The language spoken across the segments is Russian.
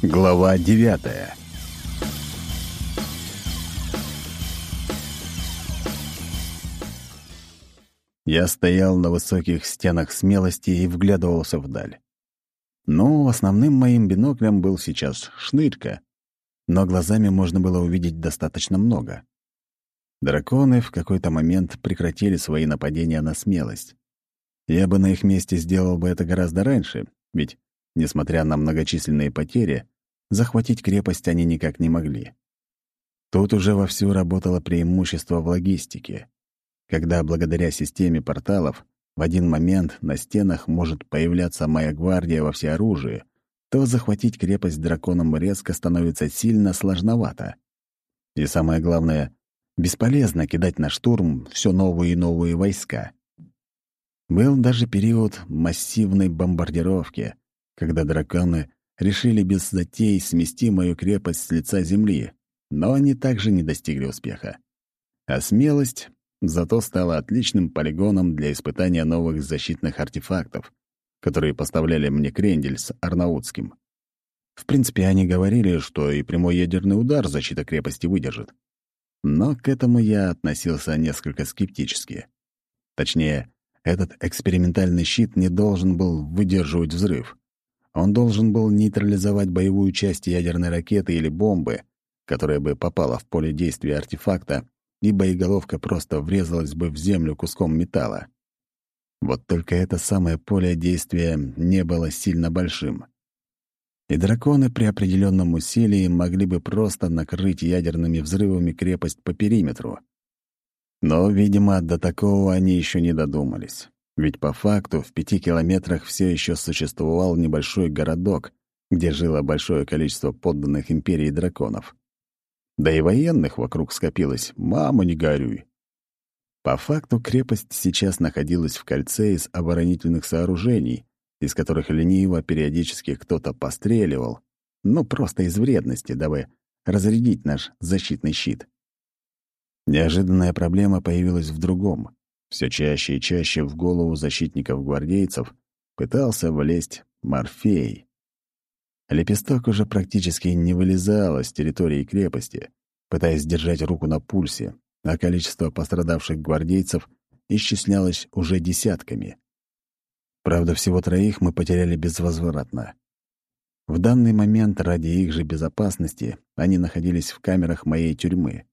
Глава девятая Я стоял на высоких стенах смелости и вглядывался вдаль. Ну, основным моим биноклем был сейчас шнырька, но глазами можно было увидеть достаточно много. Драконы в какой-то момент прекратили свои нападения на смелость. Я бы на их месте сделал бы это гораздо раньше, ведь Несмотря на многочисленные потери, захватить крепость они никак не могли. Тут уже вовсю работало преимущество в логистике, когда благодаря системе порталов в один момент на стенах может появляться моя гвардия во всеоружии, то захватить крепость драконом резко становится сильно сложновато. И самое главное, бесполезно кидать на штурм все новые и новые войска. Был даже период массивной бомбардировки — когда драконы решили без затей смести мою крепость с лица земли, но они также не достигли успеха. А смелость зато стала отличным полигоном для испытания новых защитных артефактов, которые поставляли мне Крендель с Арнаутским. В принципе, они говорили, что и прямой ядерный удар защита крепости выдержит. Но к этому я относился несколько скептически. Точнее, этот экспериментальный щит не должен был выдерживать взрыв. Он должен был нейтрализовать боевую часть ядерной ракеты или бомбы, которая бы попала в поле действия артефакта, и боеголовка просто врезалась бы в землю куском металла. Вот только это самое поле действия не было сильно большим. И драконы при определенном усилии могли бы просто накрыть ядерными взрывами крепость по периметру. Но, видимо, до такого они еще не додумались. Ведь по факту в пяти километрах все еще существовал небольшой городок, где жило большое количество подданных империи драконов. Да и военных вокруг скопилось, мама не горюй. По факту крепость сейчас находилась в кольце из оборонительных сооружений, из которых лениво периодически кто-то постреливал, ну просто из вредности, дабы разрядить наш защитный щит. Неожиданная проблема появилась в другом. Все чаще и чаще в голову защитников-гвардейцев пытался влезть Морфей. Лепесток уже практически не вылезал с территории крепости, пытаясь держать руку на пульсе, а количество пострадавших гвардейцев исчислялось уже десятками. Правда, всего троих мы потеряли безвозвратно. В данный момент ради их же безопасности они находились в камерах моей тюрьмы.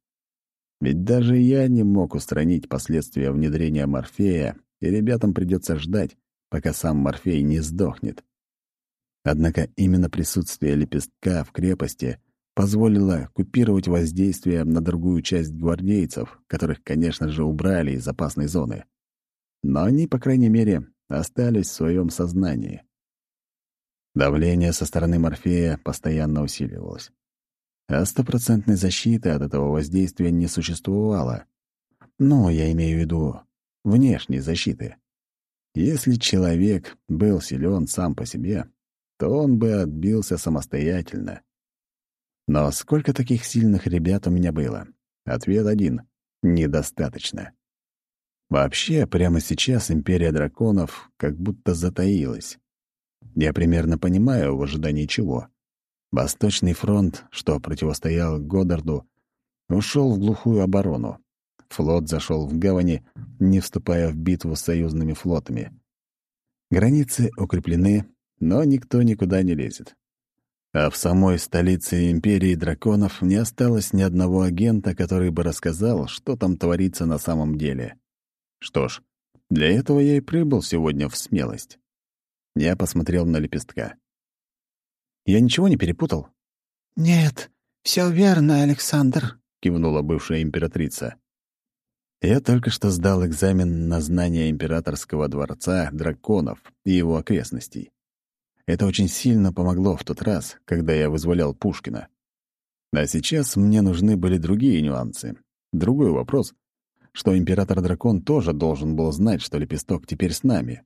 Ведь даже я не мог устранить последствия внедрения Морфея, и ребятам придется ждать, пока сам Морфей не сдохнет. Однако именно присутствие лепестка в крепости позволило купировать воздействие на другую часть гвардейцев, которых, конечно же, убрали из опасной зоны. Но они, по крайней мере, остались в своем сознании. Давление со стороны Морфея постоянно усиливалось а стопроцентной защиты от этого воздействия не существовало. Но я имею в виду внешней защиты. Если человек был силен сам по себе, то он бы отбился самостоятельно. Но сколько таких сильных ребят у меня было? Ответ один — недостаточно. Вообще, прямо сейчас Империя Драконов как будто затаилась. Я примерно понимаю, в ожидании чего. Восточный фронт, что противостоял Годдарду, ушел в глухую оборону. Флот зашел в гавани, не вступая в битву с союзными флотами. Границы укреплены, но никто никуда не лезет. А в самой столице Империи Драконов не осталось ни одного агента, который бы рассказал, что там творится на самом деле. Что ж, для этого я и прибыл сегодня в смелость. Я посмотрел на лепестка. Я ничего не перепутал?» «Нет, все верно, Александр», — кивнула бывшая императрица. Я только что сдал экзамен на знание императорского дворца драконов и его окрестностей. Это очень сильно помогло в тот раз, когда я вызволял Пушкина. А сейчас мне нужны были другие нюансы. Другой вопрос, что император-дракон тоже должен был знать, что лепесток теперь с нами.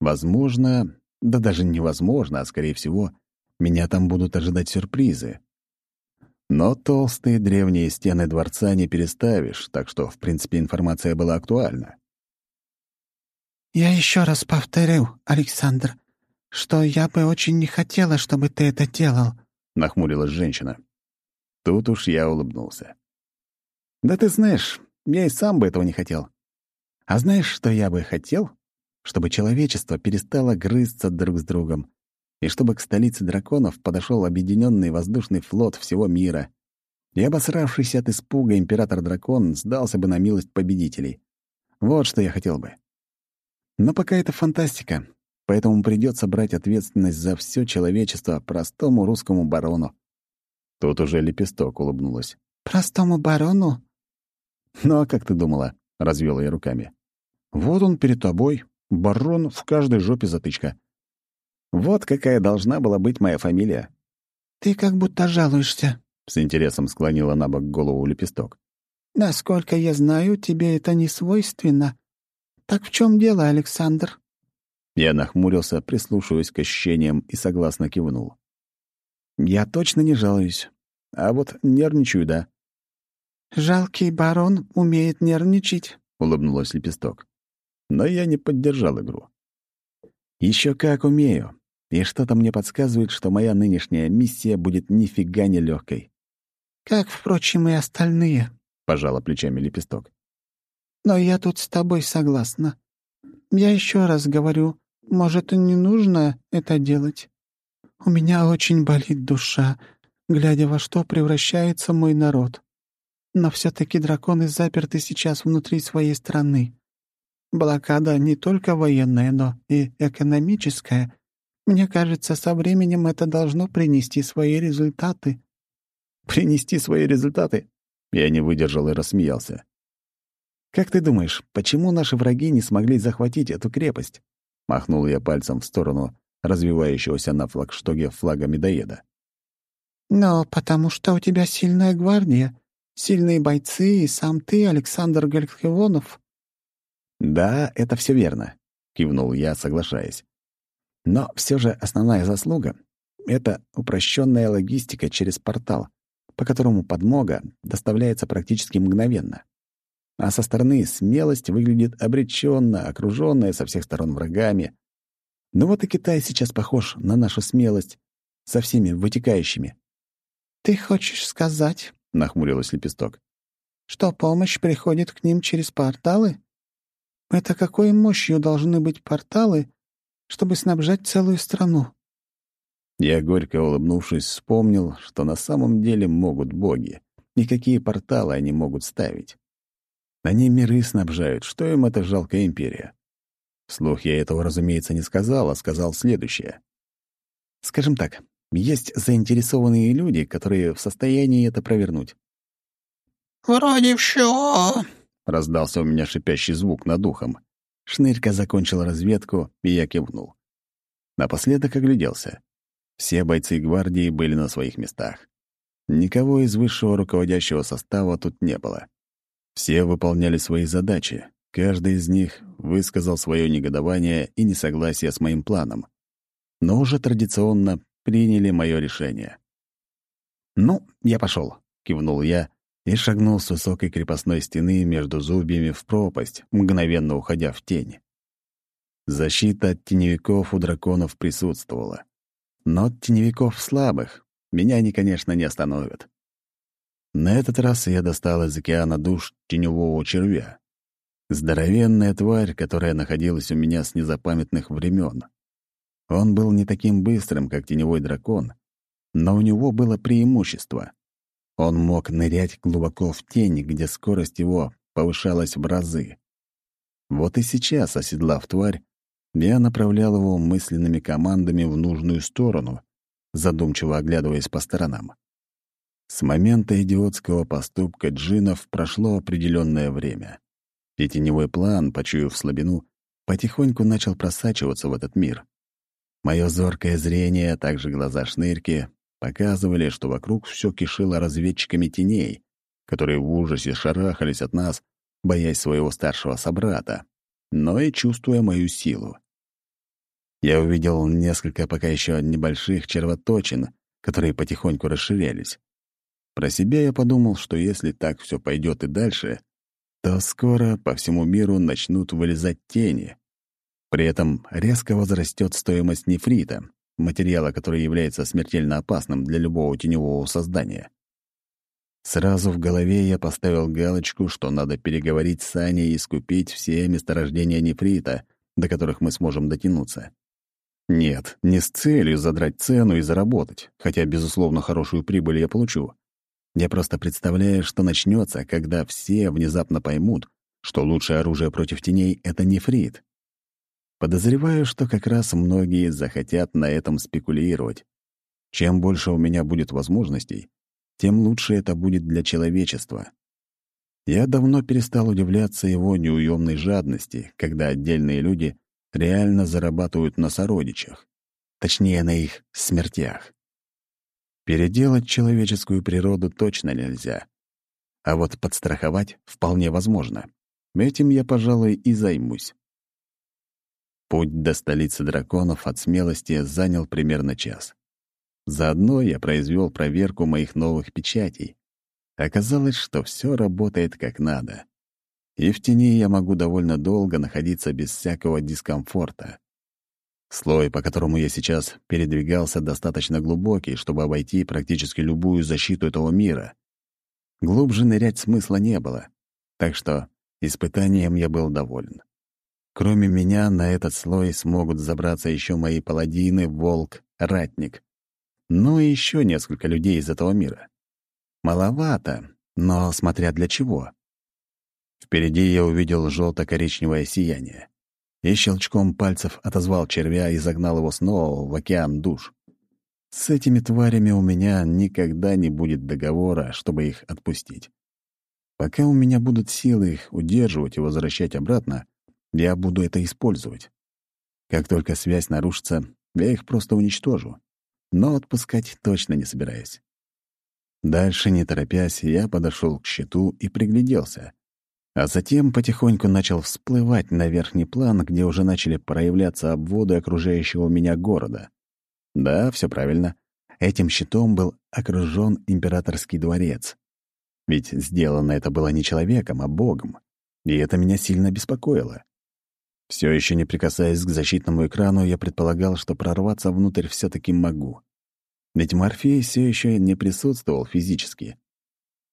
Возможно, да даже невозможно, а скорее всего, меня там будут ожидать сюрпризы. Но толстые древние стены дворца не переставишь, так что, в принципе, информация была актуальна. «Я еще раз повторю, Александр, что я бы очень не хотела, чтобы ты это делал», нахмурилась женщина. Тут уж я улыбнулся. «Да ты знаешь, я и сам бы этого не хотел. А знаешь, что я бы хотел? Чтобы человечество перестало грызться друг с другом, и чтобы к столице драконов подошел объединенный воздушный флот всего мира. И обосравшийся от испуга император-дракон сдался бы на милость победителей. Вот что я хотел бы. Но пока это фантастика, поэтому придется брать ответственность за все человечество простому русскому барону. Тут уже лепесток улыбнулась. «Простому барону?» «Ну а как ты думала?» — развела я руками. «Вот он перед тобой, барон в каждой жопе затычка. Вот какая должна была быть моя фамилия». «Ты как будто жалуешься», — с интересом склонила на бок голову лепесток. «Насколько я знаю, тебе это не свойственно. Так в чем дело, Александр?» Я нахмурился, прислушиваясь к ощущениям, и согласно кивнул. «Я точно не жалуюсь. А вот нервничаю, да». «Жалкий барон умеет нервничать», — улыбнулась лепесток. Но я не поддержал игру. Еще как умею и что-то мне подсказывает, что моя нынешняя миссия будет нифига не легкой. «Как, впрочем, и остальные», — пожала плечами лепесток. «Но я тут с тобой согласна. Я еще раз говорю, может, и не нужно это делать. У меня очень болит душа, глядя во что превращается мой народ. Но все таки драконы заперты сейчас внутри своей страны. Блокада не только военная, но и экономическая — мне кажется, со временем это должно принести свои результаты». «Принести свои результаты?» Я не выдержал и рассмеялся. «Как ты думаешь, почему наши враги не смогли захватить эту крепость?» Махнул я пальцем в сторону развивающегося на флагштоге флага медоеда. «Но потому что у тебя сильная гвардия, сильные бойцы и сам ты, Александр Гальхевонов». «Да, это все верно», — кивнул я, соглашаясь. Но все же основная заслуга — это упрощенная логистика через портал, по которому подмога доставляется практически мгновенно. А со стороны смелость выглядит обреченно, окруженная со всех сторон врагами. Ну вот и Китай сейчас похож на нашу смелость со всеми вытекающими. «Ты хочешь сказать, — нахмурилась лепесток, — что помощь приходит к ним через порталы? Это какой мощью должны быть порталы, чтобы снабжать целую страну. Я, горько улыбнувшись, вспомнил, что на самом деле могут боги, и какие порталы они могут ставить. Они миры снабжают, что им эта жалкая империя? Вслух я этого, разумеется, не сказал, а сказал следующее. Скажем так, есть заинтересованные люди, которые в состоянии это провернуть. «Вроде все», — раздался у меня шипящий звук над ухом. Шнырька закончил разведку, и я кивнул. Напоследок огляделся. Все бойцы гвардии были на своих местах. Никого из высшего руководящего состава тут не было. Все выполняли свои задачи. Каждый из них высказал свое негодование и несогласие с моим планом. Но уже традиционно приняли мое решение. «Ну, я пошел, кивнул я и шагнул с высокой крепостной стены между зубьями в пропасть, мгновенно уходя в тень. Защита от теневиков у драконов присутствовала. Но от теневиков слабых меня они, конечно, не остановят. На этот раз я достал из океана душ теневого червя. Здоровенная тварь, которая находилась у меня с незапамятных времен. Он был не таким быстрым, как теневой дракон, но у него было преимущество. Он мог нырять глубоко в тень, где скорость его повышалась в разы. Вот и сейчас, оседлав тварь, я направлял его мысленными командами в нужную сторону, задумчиво оглядываясь по сторонам. С момента идиотского поступка джинов прошло определенное время, и теневой план, почуяв слабину, потихоньку начал просачиваться в этот мир. Мое зоркое зрение, а также глаза шнырки показывали, что вокруг все кишило разведчиками теней, которые в ужасе шарахались от нас, боясь своего старшего собрата, но и чувствуя мою силу. Я увидел несколько пока еще небольших червоточин, которые потихоньку расширялись. Про себя я подумал, что если так все пойдет и дальше, то скоро по всему миру начнут вылезать тени. При этом резко возрастет стоимость нефрита, материала, который является смертельно опасным для любого теневого создания. Сразу в голове я поставил галочку, что надо переговорить с Аней и скупить все месторождения нефрита, до которых мы сможем дотянуться. Нет, не с целью задрать цену и заработать, хотя, безусловно, хорошую прибыль я получу. Я просто представляю, что начнется, когда все внезапно поймут, что лучшее оружие против теней — это нефрит. Подозреваю, что как раз многие захотят на этом спекулировать. Чем больше у меня будет возможностей, тем лучше это будет для человечества. Я давно перестал удивляться его неуемной жадности, когда отдельные люди реально зарабатывают на сородичах, точнее, на их смертях. Переделать человеческую природу точно нельзя. А вот подстраховать вполне возможно. Этим я, пожалуй, и займусь. Путь до столицы драконов от смелости занял примерно час. Заодно я произвел проверку моих новых печатей. Оказалось, что все работает как надо. И в тени я могу довольно долго находиться без всякого дискомфорта. Слой, по которому я сейчас передвигался, достаточно глубокий, чтобы обойти практически любую защиту этого мира. Глубже нырять смысла не было, так что испытанием я был доволен. Кроме меня на этот слой смогут забраться еще мои паладины, волк, ратник. Ну и еще несколько людей из этого мира. Маловато, но смотря для чего. Впереди я увидел желто-коричневое сияние и щелчком пальцев отозвал червя и загнал его снова в океан душ. С этими тварями у меня никогда не будет договора, чтобы их отпустить. Пока у меня будут силы их удерживать и возвращать обратно, я буду это использовать. Как только связь нарушится, я их просто уничтожу. Но отпускать точно не собираюсь. Дальше, не торопясь, я подошел к щиту и пригляделся а затем потихоньку начал всплывать на верхний план, где уже начали проявляться обводы окружающего меня города. Да, все правильно. Этим щитом был окружен императорский дворец. Ведь сделано это было не человеком, а богом. И это меня сильно беспокоило. Все еще не прикасаясь к защитному экрану, я предполагал, что прорваться внутрь все таки могу. Ведь Морфей все еще не присутствовал физически.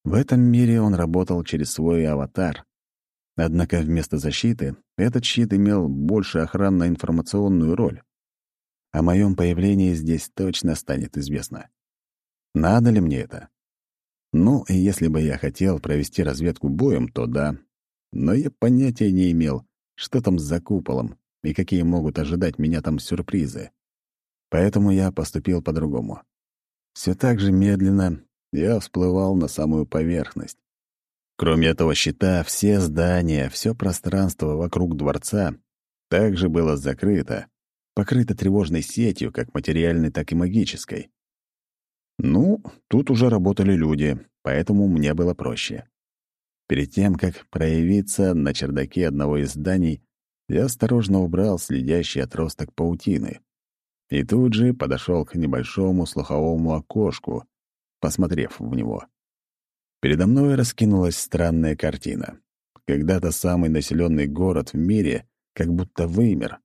В этом мире он работал через свой аватар. Однако вместо защиты этот щит имел больше охранно-информационную роль. О моем появлении здесь точно станет известно. Надо ли мне это? Ну, если бы я хотел провести разведку боем, то да. Но я понятия не имел, что там за куполом и какие могут ожидать меня там сюрпризы. Поэтому я поступил по-другому. Все так же медленно я всплывал на самую поверхность. Кроме этого щита, все здания, все пространство вокруг дворца также было закрыто, покрыто тревожной сетью, как материальной, так и магической. Ну, тут уже работали люди, поэтому мне было проще. Перед тем, как проявиться на чердаке одного из зданий, я осторожно убрал следящий отросток паутины и тут же подошел к небольшому слуховому окошку, посмотрев в него. Передо мной раскинулась странная картина. Когда-то самый населенный город в мире как будто вымер.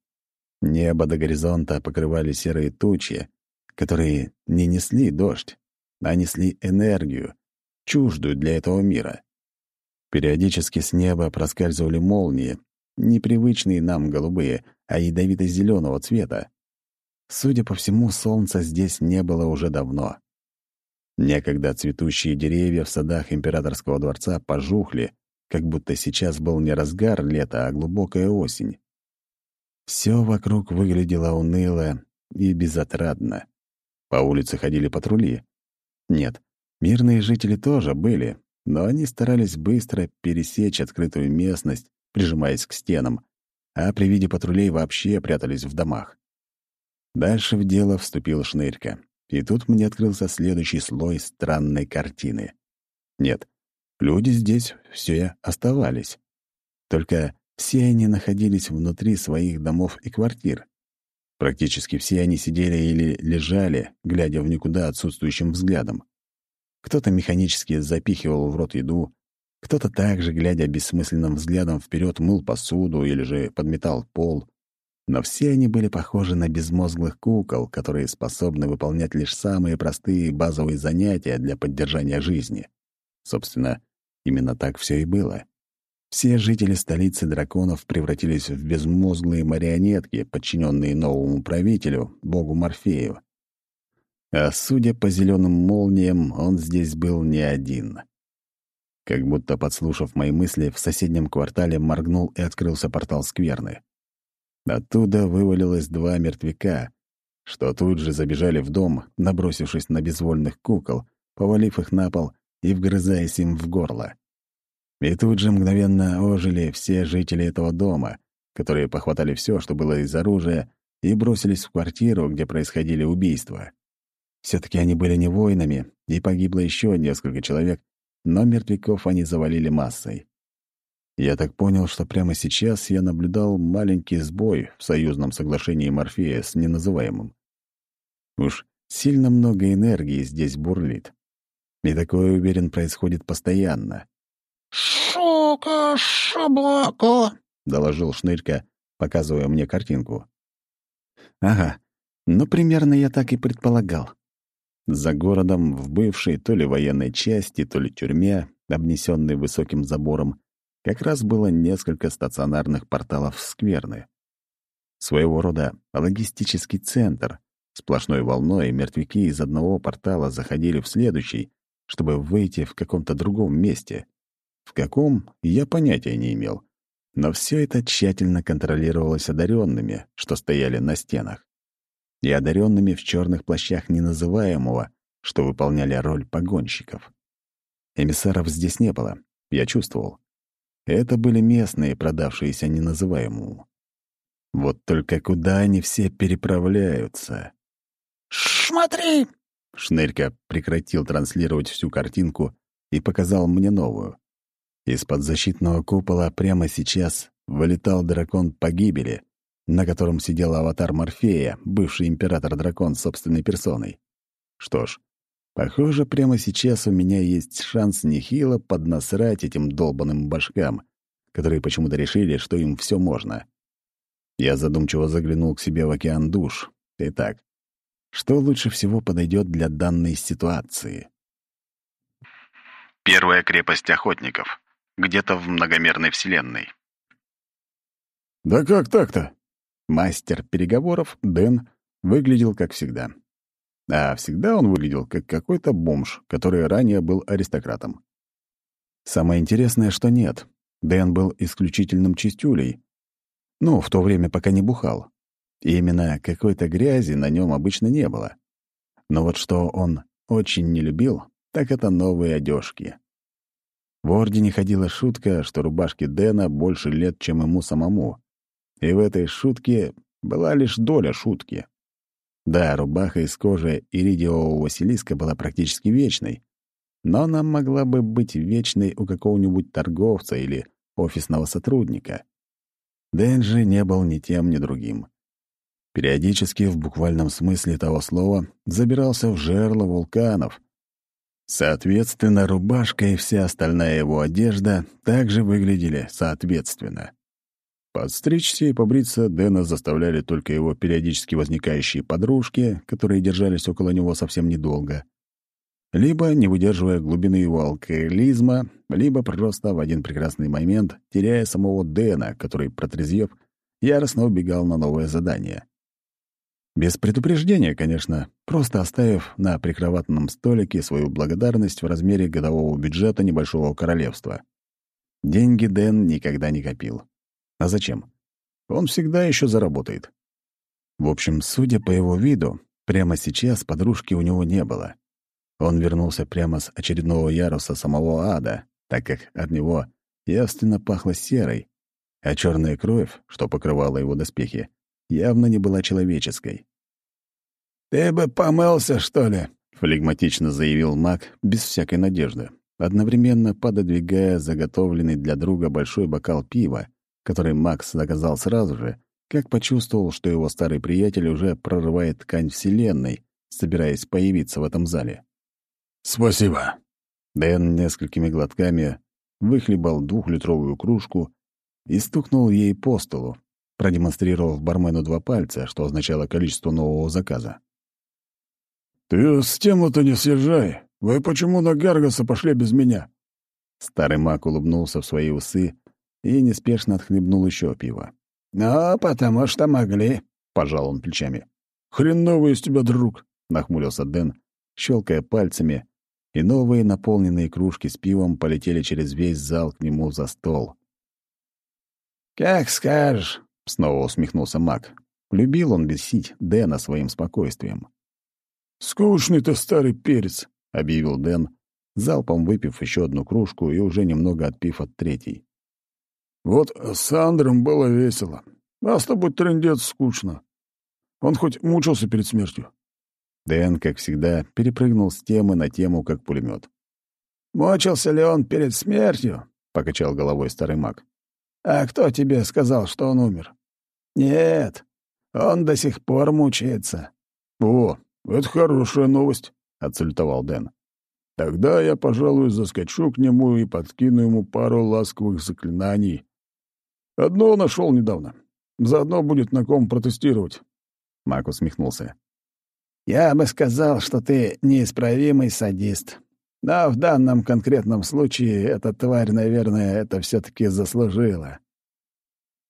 Небо до горизонта покрывали серые тучи, которые не несли дождь, а несли энергию, чуждую для этого мира. Периодически с неба проскальзывали молнии, непривычные нам голубые, а ядовито зеленого цвета. Судя по всему, солнца здесь не было уже давно. Некогда цветущие деревья в садах императорского дворца пожухли, как будто сейчас был не разгар лета, а глубокая осень. Все вокруг выглядело уныло и безотрадно. По улице ходили патрули. Нет, мирные жители тоже были, но они старались быстро пересечь открытую местность, прижимаясь к стенам, а при виде патрулей вообще прятались в домах. Дальше в дело вступил Шнырька. И тут мне открылся следующий слой странной картины. Нет, люди здесь все оставались. Только все они находились внутри своих домов и квартир. Практически все они сидели или лежали, глядя в никуда отсутствующим взглядом. Кто-то механически запихивал в рот еду, кто-то также, глядя бессмысленным взглядом вперед, мыл посуду или же подметал пол. но все они были похожи на безмозглых кукол, которые способны выполнять лишь самые простые базовые занятия для поддержания жизни. Собственно, именно так все и было. Все жители столицы драконов превратились в безмозглые марионетки, подчиненные новому правителю, богу Морфею. А судя по зеленым молниям, он здесь был не один. Как будто подслушав мои мысли, в соседнем квартале моргнул и открылся портал скверны. Оттуда вывалилось два мертвяка, что тут же забежали в дом, набросившись на безвольных кукол, повалив их на пол и вгрызаясь им в горло. И тут же мгновенно ожили все жители этого дома, которые похватали все, что было из оружия, и бросились в квартиру, где происходили убийства. Все таки они были не воинами, и погибло еще несколько человек, но мертвяков они завалили массой. Я так понял, что прямо сейчас я наблюдал маленький сбой в союзном соглашении Морфея с неназываемым. Уж сильно много энергии здесь бурлит. И такое, уверен, происходит постоянно. «Шука, шаблака», — доложил Шнырька, показывая мне картинку. «Ага, ну, примерно я так и предполагал. За городом, в бывшей то ли военной части, то ли тюрьме, обнесенной высоким забором, как раз было несколько стационарных порталов скверны. Своего рода логистический центр. Сплошной волной мертвяки из одного портала заходили в следующий, чтобы выйти в каком-то другом месте. В каком, я понятия не имел. Но все это тщательно контролировалось одаренными, что стояли на стенах и одаренными в черных плащах неназываемого, что выполняли роль погонщиков. Эмиссаров здесь не было, я чувствовал. Это были местные, продавшиеся неназываемому. Вот только куда они все переправляются? «Смотри!» Шнырька прекратил транслировать всю картинку и показал мне новую. Из-под защитного купола прямо сейчас вылетал дракон погибели, на котором сидел аватар Морфея, бывший император-дракон собственной персоной. Что ж, похоже, прямо сейчас у меня есть шанс нехило поднасрать этим долбанным башкам, которые почему-то решили, что им все можно. Я задумчиво заглянул к себе в океан душ. Итак, что лучше всего подойдет для данной ситуации? Первая крепость охотников. Где-то в многомерной вселенной. «Да как так-то?» Мастер переговоров, Дэн, выглядел как всегда. А всегда он выглядел как какой-то бомж, который ранее был аристократом. Самое интересное, что нет. Дэн был исключительным чистюлей. Ну, в то время, пока не бухал. И именно какой-то грязи на нем обычно не было. Но вот что он очень не любил, так это новые одежки. В Ордене ходила шутка, что рубашке Дэна больше лет, чем ему самому. И в этой шутке была лишь доля шутки. Да, рубаха из кожи иридиового Василиска была практически вечной, но она могла бы быть вечной у какого-нибудь торговца или офисного сотрудника. Дэнджи не был ни тем, ни другим. Периодически, в буквальном смысле того слова, забирался в жерло вулканов. Соответственно, рубашка и вся остальная его одежда также выглядели соответственно. Подстричься и побриться Дэна заставляли только его периодически возникающие подружки, которые держались около него совсем недолго. Либо, не выдерживая глубины его алкоголизма, либо просто в один прекрасный момент теряя самого Дэна, который, протрезвев, яростно убегал на новое задание. Без предупреждения, конечно, просто оставив на прикроватном столике свою благодарность в размере годового бюджета небольшого королевства. Деньги Дэн никогда не копил. А зачем? Он всегда еще заработает. В общем, судя по его виду, прямо сейчас подружки у него не было. Он вернулся прямо с очередного яруса самого ада, так как от него явственно пахло серой, а черная кровь, что покрывала его доспехи, явно не была человеческой. «Ты бы помылся, что ли?» — флегматично заявил маг, без всякой надежды, одновременно пододвигая заготовленный для друга большой бокал пива, который Макс заказал сразу же, как почувствовал, что его старый приятель уже прорывает ткань Вселенной, собираясь появиться в этом зале. «Спасибо». Дэн несколькими глотками выхлебал двухлитровую кружку и стукнул ей по столу, продемонстрировав бармену два пальца, что означало количество нового заказа. «Ты с тему-то не съезжай. Вы почему на Гаргаса пошли без меня?» Старый маг улыбнулся в свои усы и неспешно отхлебнул еще пиво. «Ну, потому что могли», — пожал он плечами. «Хреновый из тебя друг», — нахмурился Дэн, щелкая пальцами, и новые наполненные кружки с пивом полетели через весь зал к нему за стол. «Как скажешь», — снова усмехнулся маг. Любил он бесить Дэна своим спокойствием. «Скучный ты старый перец», — объявил Дэн, залпом выпив еще одну кружку и уже немного отпив от третьей. «Вот с Андром было весело, а с тобой трындец скучно. Он хоть мучился перед смертью?» Дэн, как всегда, перепрыгнул с темы на тему, как пулемет. «Мучился ли он перед смертью?» — покачал головой старый маг. «А кто тебе сказал, что он умер?» «Нет, он до сих пор мучается». «О, это хорошая новость», — отсультовал Дэн. «Тогда я, пожалуй, заскочу к нему и подкину ему пару ласковых заклинаний. Одно нашел недавно. Заодно будет на ком протестировать». Мак усмехнулся. «Я бы сказал, что ты неисправимый садист. Но в данном конкретном случае эта тварь, наверное, это все таки заслужила.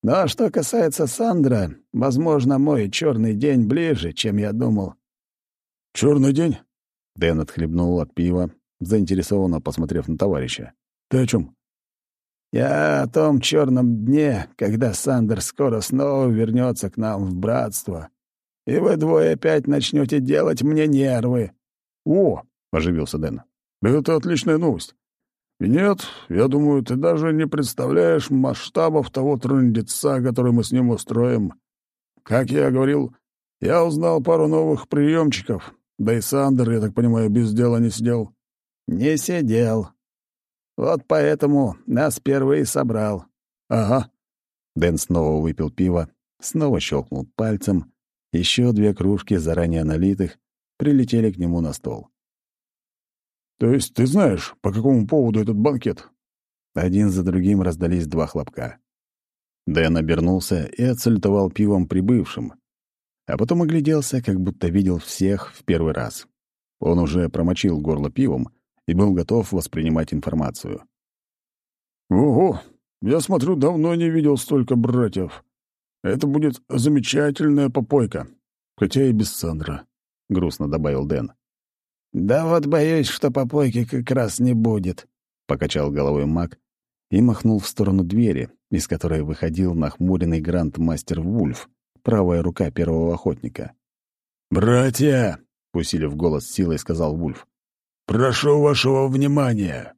Но что касается Сандра, возможно, мой черный день ближе, чем я думал. Черный день? Дэн отхлебнул от пива, заинтересованно посмотрев на товарища. Ты о чем? Я о том черном дне, когда Сандер скоро снова вернется к нам в братство, и вы двое опять начнете делать мне нервы. О, оживился Дэн. Это отличная новость. И нет, я думаю, ты даже не представляешь масштабов того трындеца, который мы с ним устроим. Как я говорил, я узнал пару новых приемчиков, да и Сандер, я так понимаю, без дела не сидел. Не сидел. Вот поэтому нас впервые собрал. Ага. Дэн снова выпил пиво, снова щелкнул пальцем. Еще две кружки, заранее налитых, прилетели к нему на стол. То есть ты знаешь, по какому поводу этот банкет? Один за другим раздались два хлопка. Дэн обернулся и отсалютовал пивом прибывшим, а потом огляделся, как будто видел всех в первый раз. Он уже промочил горло пивом и был готов воспринимать информацию. «Ого! Я смотрю, давно не видел столько братьев. Это будет замечательная попойка, хотя и без Сандра», — грустно добавил Дэн. «Да вот боюсь, что попойки как раз не будет», — покачал головой маг и махнул в сторону двери, из которой выходил нахмуренный гранд-мастер Вульф, правая рука первого охотника. «Братья!» — усилив голос силой, сказал Вульф. «Прошу вашего внимания!»